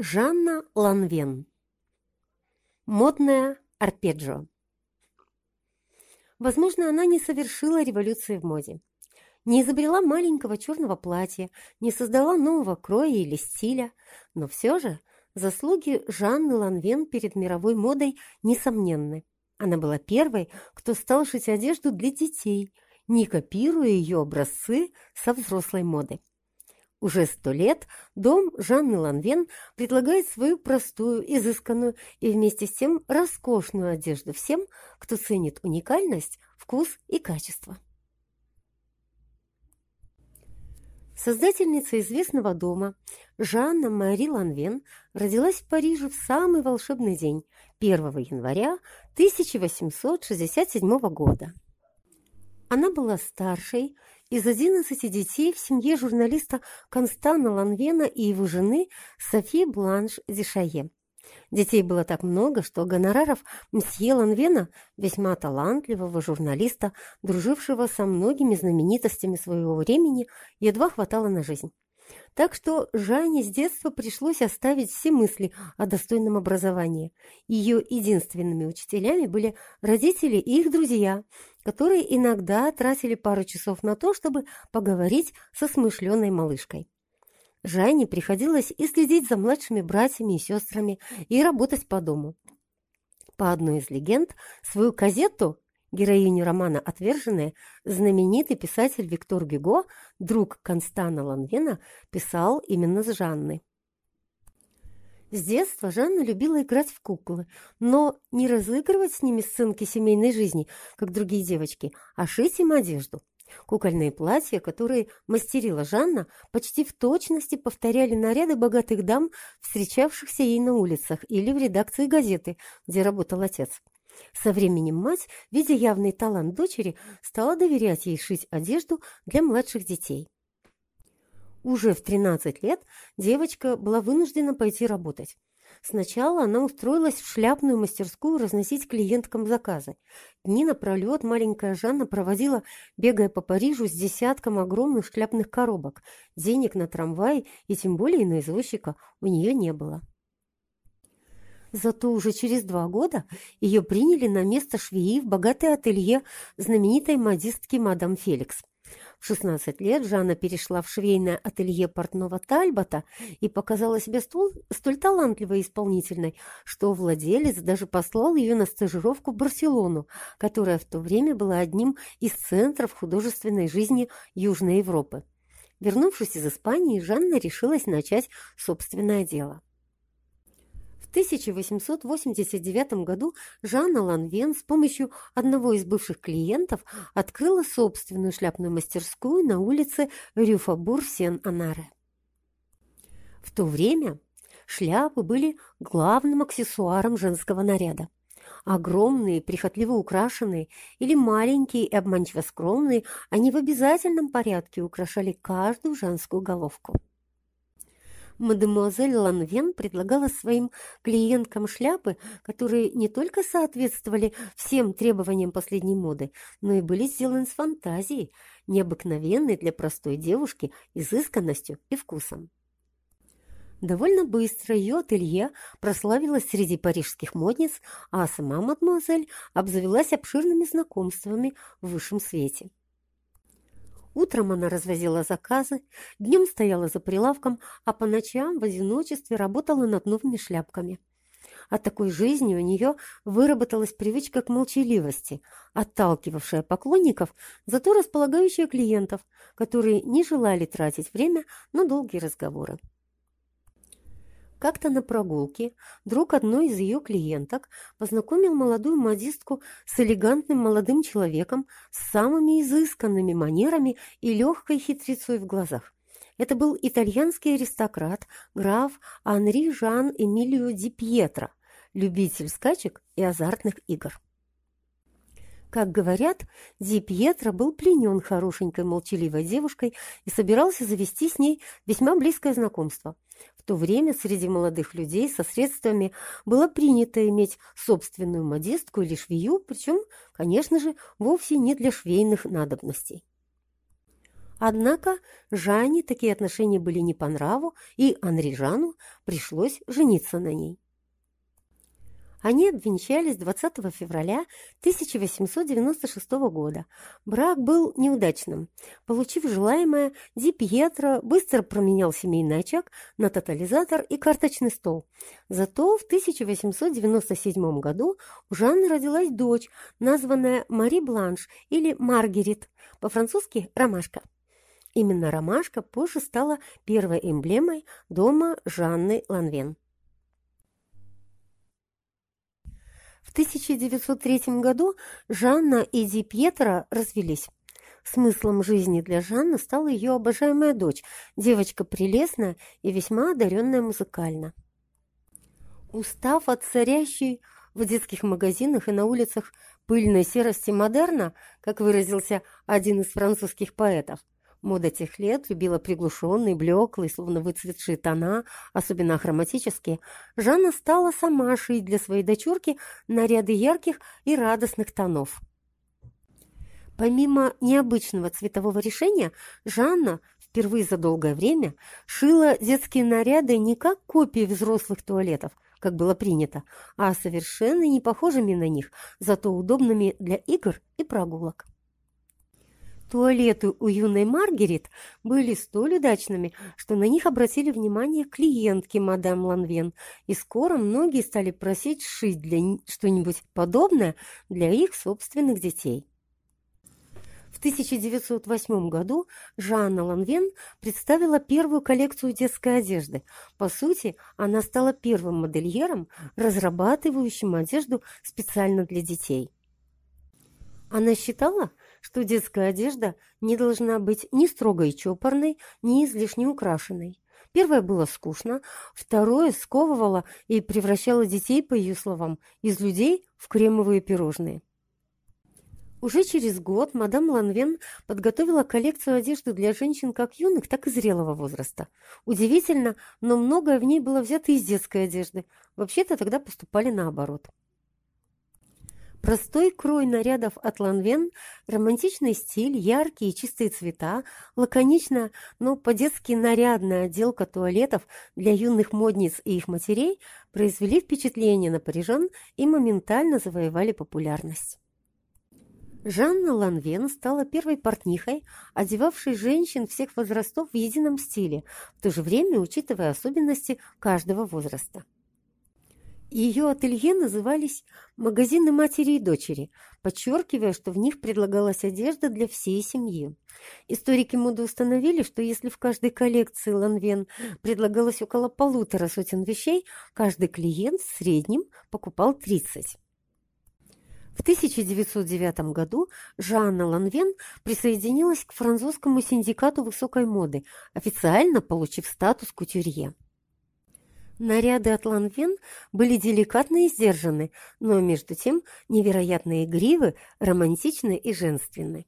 Жанна Ланвен. Модная арпеджио. Возможно, она не совершила революции в моде, не изобрела маленького черного платья, не создала нового кроя или стиля, но все же заслуги Жанны Ланвен перед мировой модой несомненны. Она была первой, кто стал шить одежду для детей, не копируя ее образцы со взрослой моды. Уже сто лет дом Жанны Ланвен предлагает свою простую, изысканную и вместе с тем роскошную одежду всем, кто ценит уникальность, вкус и качество. Создательница известного дома Жанна Мари Ланвен родилась в Париже в самый волшебный день, 1 января 1867 года. Она была старшей из 11 детей в семье журналиста Констана Ланвена и его жены Софи Бланш Дешае. Детей было так много, что гонораров мсье Ланвена, весьма талантливого журналиста, дружившего со многими знаменитостями своего времени, едва хватало на жизнь. Так что Жанне с детства пришлось оставить все мысли о достойном образовании. Ее единственными учителями были родители и их друзья, которые иногда тратили пару часов на то, чтобы поговорить со смышленой малышкой. Жанне приходилось и следить за младшими братьями и сестрами, и работать по дому. По одной из легенд, свою газету, героиню романа «Отверженные», знаменитый писатель Виктор Гюго, друг Констана Ланвена, писал именно с Жанной. С детства Жанна любила играть в куклы, но не разыгрывать с ними сценки семейной жизни, как другие девочки, а шить им одежду. Кукольные платья, которые мастерила Жанна, почти в точности повторяли наряды богатых дам, встречавшихся ей на улицах или в редакции газеты, где работал отец. Со временем мать, видя явный талант дочери, стала доверять ей шить одежду для младших детей. Уже в 13 лет девочка была вынуждена пойти работать. Сначала она устроилась в шляпную мастерскую разносить клиенткам заказы. Дни напролет маленькая Жанна проводила, бегая по Парижу с десятком огромных шляпных коробок. Денег на трамвай и тем более на извозчика у нее не было. Зато уже через два года ее приняли на место швеи в богатое ателье знаменитой модистки мадам Феликс. В 16 лет Жанна перешла в швейное ателье портного Тальбота и показала себя столь, столь талантливой и исполнительной, что владелец даже послал ее на стажировку в Барселону, которая в то время была одним из центров художественной жизни Южной Европы. Вернувшись из Испании, Жанна решилась начать собственное дело. В 1889 году Жанна Ланвен с помощью одного из бывших клиентов открыла собственную шляпную мастерскую на улице Рюфабур-Сен-Анаре. В то время шляпы были главным аксессуаром женского наряда. Огромные, прихотливо украшенные или маленькие и обманчиво скромные, они в обязательном порядке украшали каждую женскую головку мадемуазель Ланвен предлагала своим клиенткам шляпы, которые не только соответствовали всем требованиям последней моды, но и были сделаны с фантазией, необыкновенной для простой девушки изысканностью и вкусом. Довольно быстро ее ателье прославилось среди парижских модниц, а сама мадемуазель обзавелась обширными знакомствами в высшем свете. Утром она развозила заказы, днем стояла за прилавком, а по ночам в одиночестве работала над новыми шляпками. От такой жизни у нее выработалась привычка к молчаливости, отталкивавшая поклонников, зато располагающая клиентов, которые не желали тратить время на долгие разговоры. Как-то на прогулке друг одной из ее клиенток познакомил молодую модистку с элегантным молодым человеком с самыми изысканными манерами и легкой хитрецой в глазах. Это был итальянский аристократ, граф Анри Жан Эмилио Ди Пьетро, любитель скачек и азартных игр. Как говорят, Ди Пьетро был пленен хорошенькой молчаливой девушкой и собирался завести с ней весьма близкое знакомство – то время среди молодых людей со средствами было принято иметь собственную модистку или швею, причем, конечно же, вовсе не для швейных надобностей. Однако Жанне такие отношения были не по нраву, и Анри Жану пришлось жениться на ней. Они обвенчались 20 февраля 1896 года. Брак был неудачным. Получив желаемое, Ди Пьетро быстро променял семейный очаг на тотализатор и карточный стол. Зато в 1897 году у Жанны родилась дочь, названная Мари Бланш или Маргарет, по-французски «ромашка». Именно ромашка позже стала первой эмблемой дома Жанны Ланвен. В 1903 году Жанна и Ди Пьетро развелись. Смыслом жизни для Жанны стала ее обожаемая дочь, девочка прелестная и весьма одаренная музыкально. Устав от царящей в детских магазинах и на улицах пыльной серости модерна, как выразился один из французских поэтов, Мода тех лет любила приглушенные, блеклые, словно выцветшие тона, особенно хроматические. Жанна стала сама шить для своей дочурки наряды ярких и радостных тонов. Помимо необычного цветового решения, Жанна впервые за долгое время шила детские наряды не как копии взрослых туалетов, как было принято, а совершенно не похожими на них, зато удобными для игр и прогулок. Туалеты у юной Маргарет были столь удачными, что на них обратили внимание клиентки мадам Ланвен, и скоро многие стали просить шить для что-нибудь подобное для их собственных детей. В 1908 году Жанна Ланвен представила первую коллекцию детской одежды. По сути, она стала первым модельером, разрабатывающим одежду специально для детей. Она считала, что детская одежда не должна быть ни строгой и чопорной, ни излишне украшенной. Первое было скучно, второе сковывало и превращало детей, по ее словам, из людей в кремовые пирожные. Уже через год мадам Ланвен подготовила коллекцию одежды для женщин как юных, так и зрелого возраста. Удивительно, но многое в ней было взято из детской одежды. Вообще-то тогда поступали наоборот. Простой крой нарядов от Ланвен, романтичный стиль, яркие и чистые цвета, лаконичная, но по-детски нарядная отделка туалетов для юных модниц и их матерей произвели впечатление на парижан и моментально завоевали популярность. Жанна Ланвен стала первой портнихой, одевавшей женщин всех возрастов в едином стиле, в то же время учитывая особенности каждого возраста. Ее ателье назывались «магазины матери и дочери», подчеркивая, что в них предлагалась одежда для всей семьи. Историки моды установили, что если в каждой коллекции Ланвен предлагалось около полутора сотен вещей, каждый клиент в среднем покупал 30. В 1909 году Жанна Ланвен присоединилась к французскому синдикату высокой моды, официально получив статус кутюрье. Наряды от Ланвен были деликатны и сдержаны, но между тем невероятно игривы, романтичны и женственны.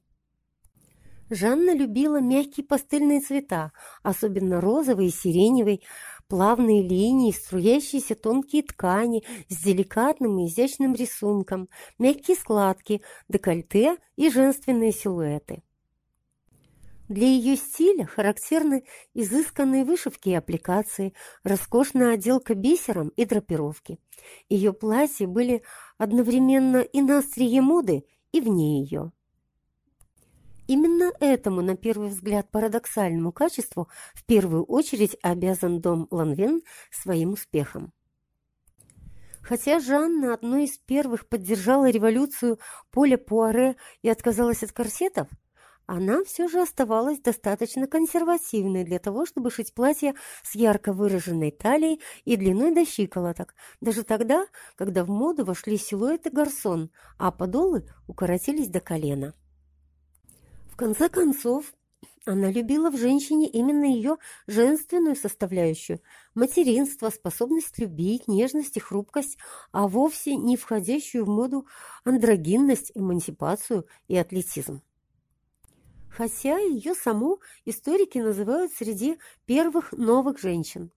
Жанна любила мягкие пастельные цвета, особенно розовый и сиреневый, плавные линии, струящиеся тонкие ткани с деликатным и изящным рисунком, мягкие складки, декольте и женственные силуэты. Для ее стиля характерны изысканные вышивки и аппликации, роскошная отделка бисером и драпировки. Ее платья были одновременно и на острие моды, и вне ее. Именно этому, на первый взгляд, парадоксальному качеству в первую очередь обязан дом Ланвен своим успехом. Хотя Жанна одной из первых поддержала революцию Поля Пуаре и отказалась от корсетов, она все же оставалась достаточно консервативной для того, чтобы шить платье с ярко выраженной талией и длиной до щиколоток, даже тогда, когда в моду вошли силуэты гарсон, а подолы укоротились до колена. В конце концов, она любила в женщине именно ее женственную составляющую – материнство, способность любить, нежность и хрупкость, а вовсе не входящую в моду андрогинность, эмансипацию и атлетизм хотя ее саму историки называют среди первых новых женщин.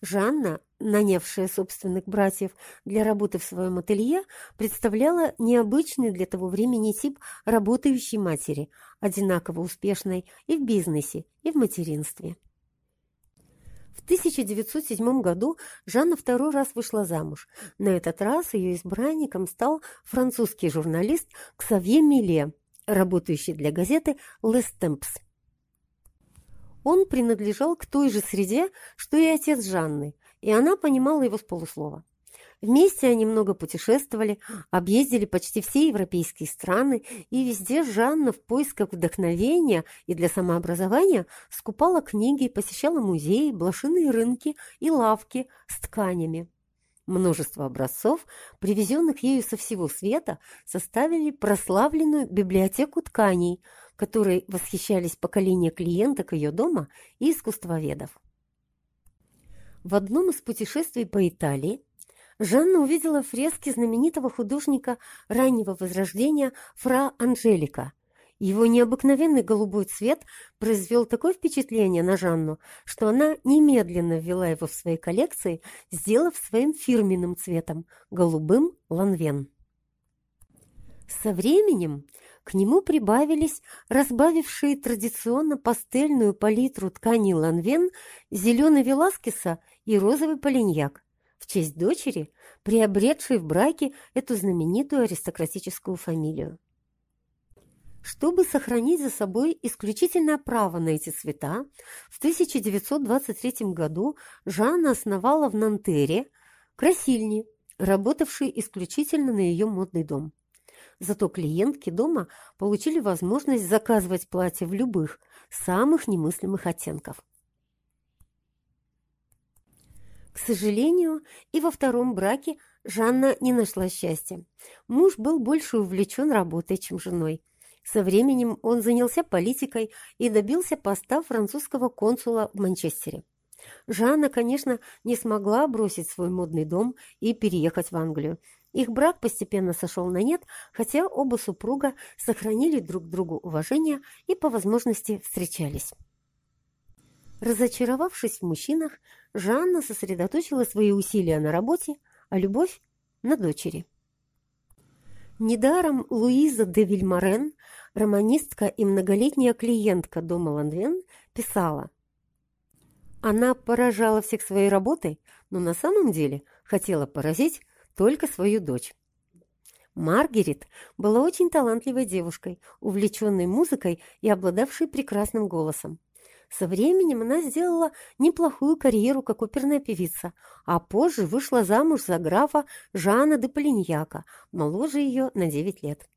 Жанна, нанявшая собственных братьев для работы в своем ателье, представляла необычный для того времени тип работающей матери, одинаково успешной и в бизнесе, и в материнстве. В 1907 году Жанна второй раз вышла замуж. На этот раз ее избранником стал французский журналист Ксавье Миле, работающий для газеты «Лес Темпс». Он принадлежал к той же среде, что и отец Жанны, и она понимала его с полуслова. Вместе они много путешествовали, объездили почти все европейские страны, и везде Жанна в поисках вдохновения и для самообразования скупала книги, посещала музеи, блошиные рынки и лавки с тканями. Множество образцов, привезенных ею со всего света, составили прославленную библиотеку тканей, которой восхищались поколения клиенток ее дома и искусствоведов. В одном из путешествий по Италии Жанна увидела фрески знаменитого художника раннего возрождения Фра Анжелика. Его необыкновенный голубой цвет произвел такое впечатление на Жанну, что она немедленно ввела его в свои коллекции, сделав своим фирменным цветом – голубым ланвен. Со временем к нему прибавились разбавившие традиционно пастельную палитру ткани ланвен зеленый веласкеса и розовый полиньяк в честь дочери, приобретшей в браке эту знаменитую аристократическую фамилию. Чтобы сохранить за собой исключительное право на эти цвета, в 1923 году Жанна основала в Нантере красильни, работавшие исключительно на ее модный дом. Зато клиентки дома получили возможность заказывать платья в любых, самых немыслимых оттенков. К сожалению, и во втором браке Жанна не нашла счастья. Муж был больше увлечен работой, чем женой. Со временем он занялся политикой и добился поста французского консула в Манчестере. Жанна, конечно, не смогла бросить свой модный дом и переехать в Англию, их брак постепенно сошел на нет, хотя оба супруга сохранили друг другу уважение и по возможности встречались. Разочаровавшись в мужчинах, Жанна сосредоточила свои усилия на работе, а любовь – на дочери. Недаром Луиза де Вильмарен, романистка и многолетняя клиентка дома Ланвен, писала «Она поражала всех своей работой, но на самом деле хотела поразить только свою дочь. Маргарет была очень талантливой девушкой, увлеченной музыкой и обладавшей прекрасным голосом. Со временем она сделала неплохую карьеру как оперная певица, а позже вышла замуж за графа Жана де Полиньяка, моложе ее на 9 лет.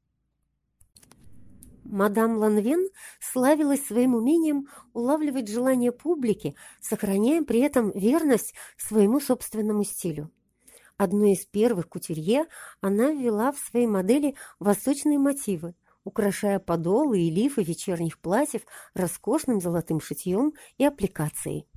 Мадам Ланвен славилась своим умением улавливать желания публики, сохраняя при этом верность своему собственному стилю. Одной из первых кутюрье она ввела в своей модели восточные мотивы, украшая подолы и лифы вечерних платьев роскошным золотым шитьем и аппликацией.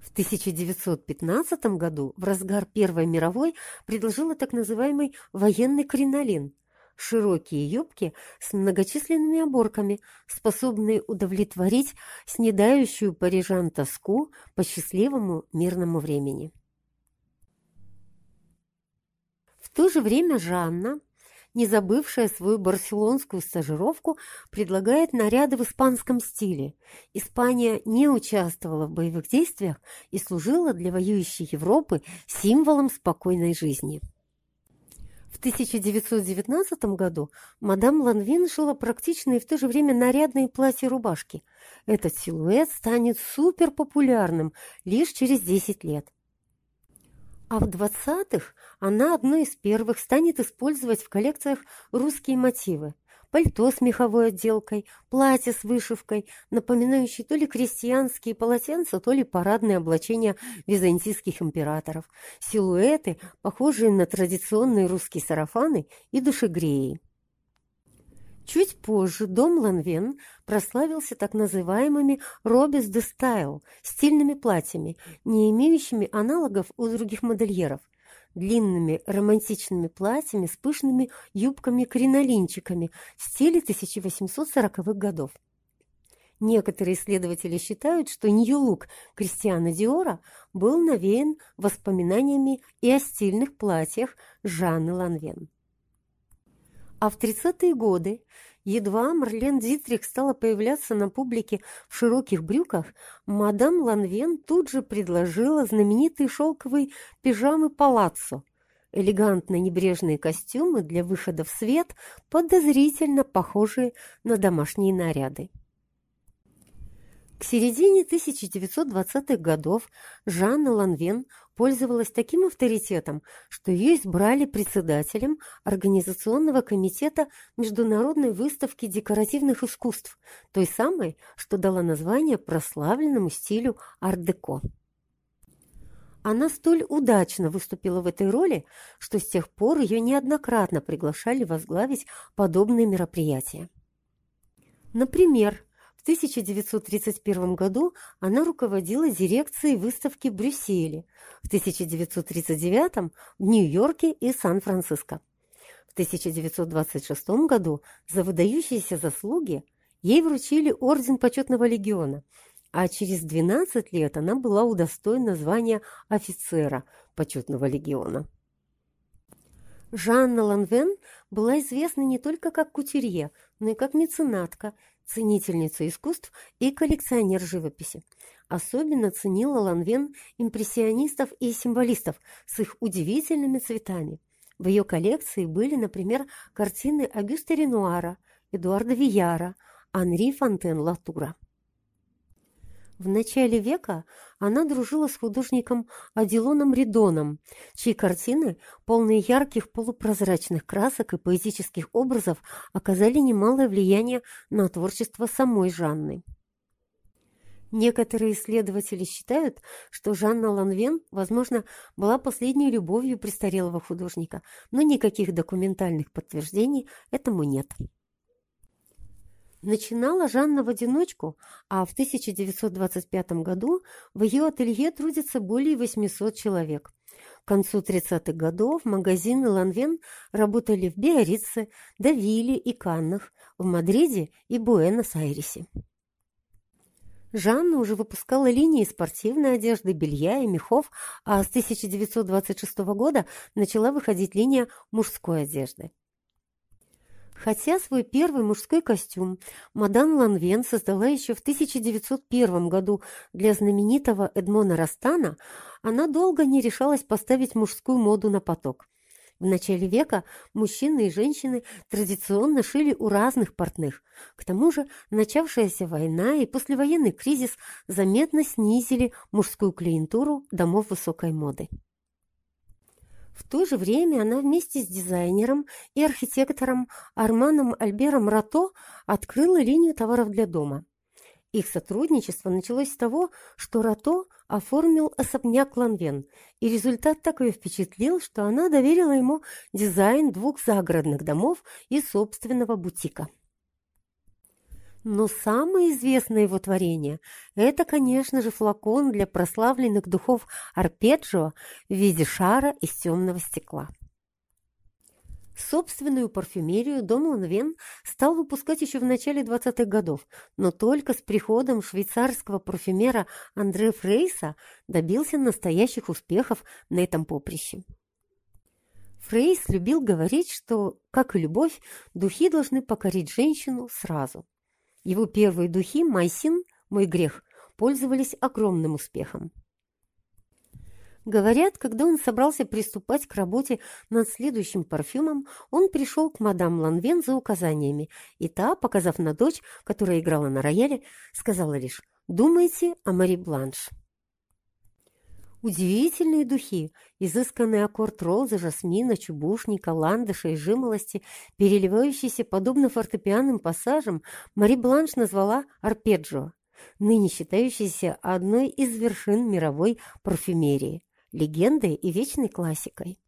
В 1915 году, в разгар Первой мировой, предложила так называемый военный кринолин – широкие юбки с многочисленными оборками, способные удовлетворить снедающую парижан тоску по счастливому мирному времени. В то же время Жанна, не забывшая свою барселонскую стажировку, предлагает наряды в испанском стиле. Испания не участвовала в боевых действиях и служила для воюющей Европы символом спокойной жизни. В 1919 году мадам Ланвин шила практичные и в то же время нарядные платья-рубашки. Этот силуэт станет суперпопулярным лишь через 10 лет. А в 20-х она одной из первых станет использовать в коллекциях русские мотивы. Пальто с меховой отделкой, платье с вышивкой, напоминающие то ли крестьянские полотенца, то ли парадные облачения византийских императоров, силуэты, похожие на традиционные русские сарафаны и душегреи. Чуть позже дом Ланвен прославился так называемыми «робис де стайл» – стильными платьями, не имеющими аналогов у других модельеров, длинными романтичными платьями с пышными юбками-кринолинчиками в стиле 1840-х годов. Некоторые исследователи считают, что Нью-Лук Кристиана Диора был навеян воспоминаниями и о стильных платьях Жанны Ланвен. А в 30-е годы, едва Марлен Дитрих стала появляться на публике в широких брюках, мадам Ланвен тут же предложила знаменитые шелковые пижамы «Палаццо», элегантно-небрежные костюмы для выхода в свет, подозрительно похожие на домашние наряды. К середине 1920-х годов Жанна Ланвен пользовалась таким авторитетом, что ее избрали председателем Организационного комитета Международной выставки декоративных искусств, той самой, что дала название прославленному стилю ар-деко. Она столь удачно выступила в этой роли, что с тех пор ее неоднократно приглашали возглавить подобные мероприятия. Например, в 1931 году она руководила дирекцией выставки в Брюсселе, в 1939 в Нью-Йорке и Сан-Франциско. В 1926 году за выдающиеся заслуги ей вручили Орден Почетного Легиона, а через 12 лет она была удостоена звания офицера Почетного Легиона. Жанна Ланвен была известна не только как кутюрье, но и как меценатка, ценительница искусств и коллекционер живописи. Особенно ценила Ланвен импрессионистов и символистов с их удивительными цветами. В ее коллекции были, например, картины Агюста Ренуара, Эдуарда Вияра, Анри Фонтен-Латура. В начале века она дружила с художником Адилоном Ридоном, чьи картины, полные ярких полупрозрачных красок и поэтических образов, оказали немалое влияние на творчество самой Жанны. Некоторые исследователи считают, что Жанна Ланвен, возможно, была последней любовью престарелого художника, но никаких документальных подтверждений этому нет. Начинала Жанна в одиночку, а в 1925 году в ее ателье трудится более 800 человек. К концу 30-х годов магазины Ланвен работали в Биорице, Давиле и Каннах, в Мадриде и Буэнос-Айресе. Жанна уже выпускала линии спортивной одежды, белья и мехов, а с 1926 года начала выходить линия мужской одежды. Хотя свой первый мужской костюм Мадан Ланвен создала еще в 1901 году для знаменитого Эдмона Растана, она долго не решалась поставить мужскую моду на поток. В начале века мужчины и женщины традиционно шили у разных портных. К тому же начавшаяся война и послевоенный кризис заметно снизили мужскую клиентуру домов высокой моды. В то же время она вместе с дизайнером и архитектором Арманом Альбером Рато открыла линию товаров для дома. Их сотрудничество началось с того, что Рато оформил особняк Ланвен, и результат так ее впечатлил, что она доверила ему дизайн двух загородных домов и собственного бутика. Но самое известное его творение – это, конечно же, флакон для прославленных духов арпеджио в виде шара из темного стекла. Собственную парфюмерию дом Ланвен стал выпускать еще в начале 20-х годов, но только с приходом швейцарского парфюмера Андре Фрейса добился настоящих успехов на этом поприще. Фрейс любил говорить, что, как и любовь, духи должны покорить женщину сразу. Его первые духи «Майсин. Мой грех» пользовались огромным успехом. Говорят, когда он собрался приступать к работе над следующим парфюмом, он пришел к мадам Ланвен за указаниями, и та, показав на дочь, которая играла на рояле, сказала лишь «Думайте о Мари Бланш». Удивительные духи, изысканный аккорд розы, жасмина, чубушника, ландыша и жимолости, переливающийся подобно фортепианным пассажам, Мари Бланш назвала арпеджио, ныне считающейся одной из вершин мировой парфюмерии, легендой и вечной классикой.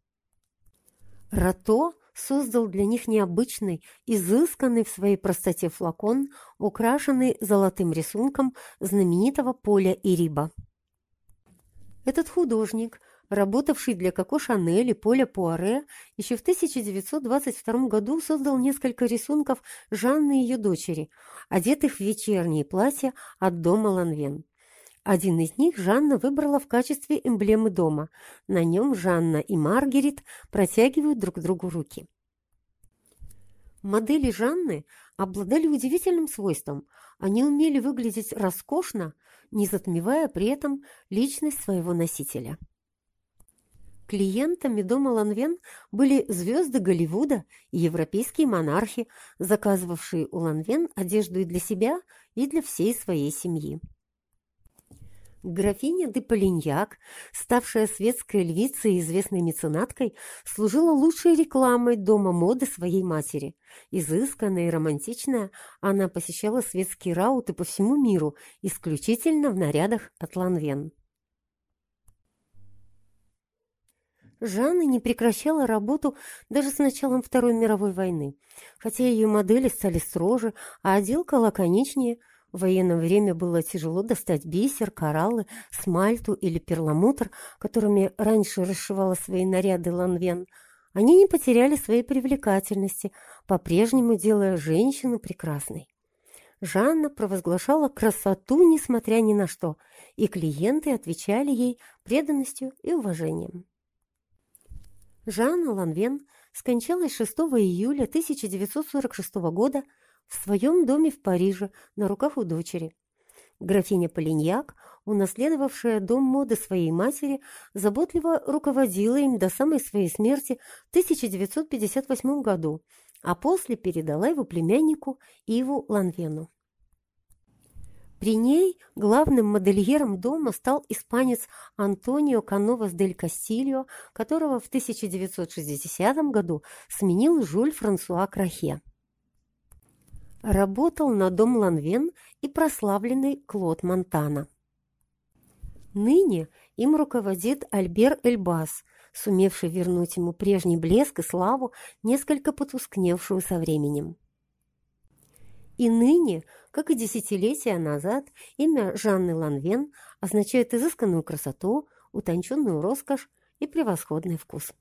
Рато создал для них необычный, изысканный в своей простоте флакон, украшенный золотым рисунком знаменитого поля Ириба. Этот художник работавший для Коко Шанель и Поля Пуаре, еще в 1922 году создал несколько рисунков Жанны и ее дочери, одетых в вечерние платья от дома Ланвен. Один из них Жанна выбрала в качестве эмблемы дома. На нем Жанна и Маргарет протягивают друг другу руки. Модели Жанны обладали удивительным свойством. Они умели выглядеть роскошно, не затмевая при этом личность своего носителя. Клиентами дома Ланвен были звезды Голливуда и европейские монархи, заказывавшие у Ланвен одежду и для себя, и для всей своей семьи. Графиня де Полиньяк, ставшая светской львицей и известной меценаткой, служила лучшей рекламой дома моды своей матери. Изысканная и романтичная, она посещала светские рауты по всему миру, исключительно в нарядах от Ланвен. Жанна не прекращала работу даже с началом Второй мировой войны. Хотя ее модели стали строже, а отделка лаконичнее – в военное время было тяжело достать бисер, кораллы, смальту или перламутр, которыми раньше расшивала свои наряды Ланвен. Они не потеряли своей привлекательности, по-прежнему делая женщину прекрасной. Жанна провозглашала красоту, несмотря ни на что, и клиенты отвечали ей преданностью и уважением. Жанна Ланвен скончалась 6 июля 1946 года в своем доме в Париже на руках у дочери. Графиня Полиньяк, унаследовавшая дом моды своей матери, заботливо руководила им до самой своей смерти в 1958 году, а после передала его племяннику Иву Ланвену. При ней главным модельером дома стал испанец Антонио Кановас дель Кастильо, которого в 1960 году сменил Жюль Франсуа Крахе. Работал на дом Ланвен и прославленный Клод Монтана. Ныне им руководит Альбер Эльбас, сумевший вернуть ему прежний блеск и славу, несколько потускневшую со временем. И ныне, как и десятилетия назад, имя Жанны Ланвен означает изысканную красоту, утонченную роскошь и превосходный вкус.